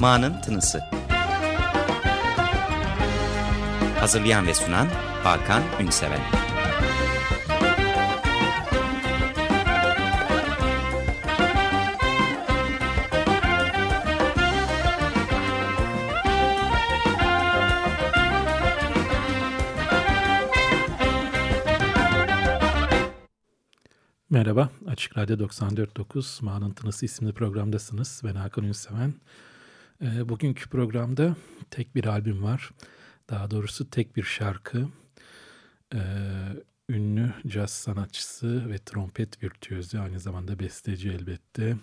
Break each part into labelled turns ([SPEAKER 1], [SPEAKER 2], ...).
[SPEAKER 1] Ma'nın Tınısı. Hazırlayan ve sunan Hakan Ünseven.
[SPEAKER 2] Merhaba, Açık Radyo 94.9 Mağanın Tınısı isimli programdasınız. Ben Hakan Ünseven. E, bugünkü programda tek bir albüm var. Daha doğrusu tek bir şarkı. E, ünlü caz sanatçısı ve trompet virtüözü, aynı zamanda besteci elbette.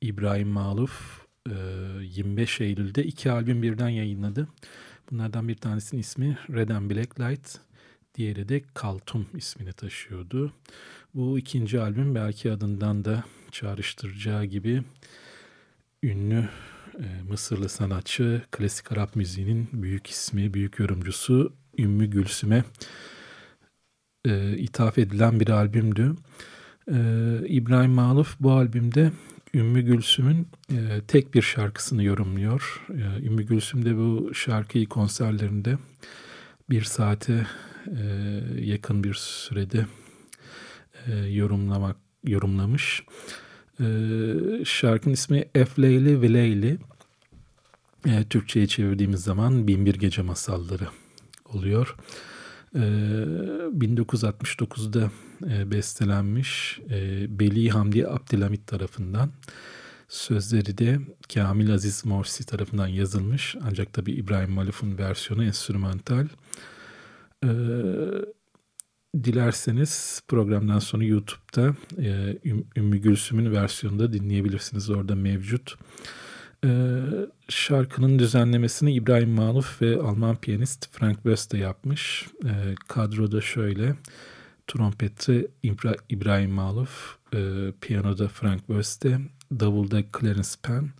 [SPEAKER 2] İbrahim Maluf e, 25 Eylül'de iki albüm birden yayınladı. Bunlardan bir tanesinin ismi Red and Black Light, diğeri de Kaltum ismini taşıyordu. Bu ikinci albüm belki adından da çağrıştıracağı gibi ünlü Mısırlı sanatçı, klasik Arap müziğinin büyük ismi, büyük yorumcusu Ümmü Gülsüm'e e, ithaf edilen bir albümdü. E, İbrahim Maluf bu albümde Ümmü Gülsüm'ün e, tek bir şarkısını yorumluyor. E, Ümmü Gülsüm de bu şarkıyı konserlerinde bir saate e, yakın bir sürede e, yorumlamak yorumlamış. E, şarkının ismi Efleyli Vileyli. E, Türkçe'ye çevirdiğimiz zaman Binbir Gece Masalları oluyor. E, 1969'da e, bestelenmiş e, Beli Hamdi Abdülhamit tarafından. Sözleri de Kamil Aziz Morsi tarafından yazılmış. Ancak tabi İbrahim Maluf'un versiyonu enstrümantal. Ee, dilerseniz programdan sonra YouTube'da e, Ümmü Gülsüm'ün versiyonunda dinleyebilirsiniz. Orada mevcut. E, şarkının düzenlemesini İbrahim Maluf ve Alman piyanist Frank Wöste yapmış. E, kadroda şöyle. Trompette İbra İbrahim Maluf, e, piyanoda Frank Wöste, davulda Clarence Penn,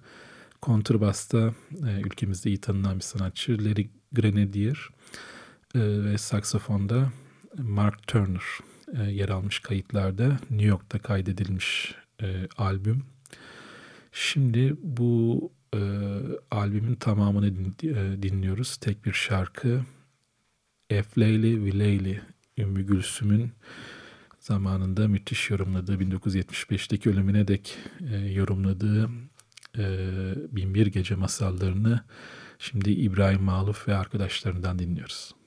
[SPEAKER 2] kontrbasta e, ülkemizde iyi tanınan bir sanatçı Larry Grenadier e, ve saksafonda Mark Turner e, yer almış kayıtlarda New York'ta kaydedilmiş e, albüm. Şimdi bu e, albümün tamamını din, e, dinliyoruz. Tek bir şarkı Efleyli Vileyli Ümmü Gülsüm'ün zamanında müthiş yorumladığı 1975'teki ölümüne dek e, yorumladığı e, Binbir Gece masallarını şimdi İbrahim Maluf ve arkadaşlarından dinliyoruz.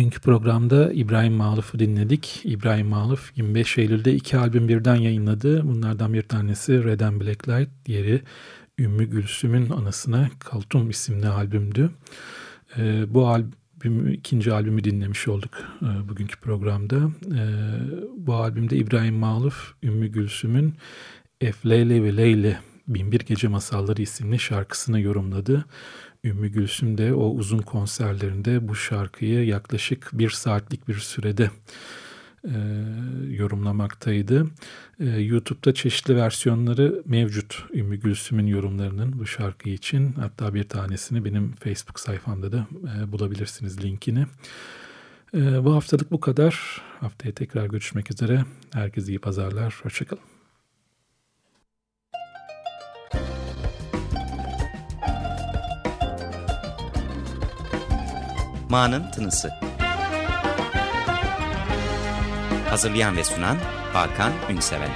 [SPEAKER 2] Bugünkü programda İbrahim Maluf'u dinledik. İbrahim Maluf 25 Eylül'de iki albüm birden yayınladı. Bunlardan bir tanesi Red and Black Light, diğeri Ümmü Gülsüm'ün anısına Kaltum isimli albümdü. E, bu albüm ikinci albümü dinlemiş olduk e, bugünkü programda. E, bu albümde İbrahim Maluf, Ümmü Gülsüm'ün Efleyli ve Leyli Binbir Gece Masalları isimli şarkısını yorumladı. Ümmü Gülsüm de o uzun konserlerinde bu şarkıyı yaklaşık bir saatlik bir sürede e, yorumlamaktaydı. E, YouTube'da çeşitli versiyonları mevcut Ümmü Gülsüm'ün yorumlarının bu şarkı için. Hatta bir tanesini benim Facebook sayfamda da e, bulabilirsiniz linkini. E, bu haftalık bu kadar. Haftaya tekrar görüşmek üzere. Herkese iyi pazarlar. Hoşçakalın.
[SPEAKER 1] Ma'nın Tınısı. Hazırlayan ve sunan Hakan Ünseven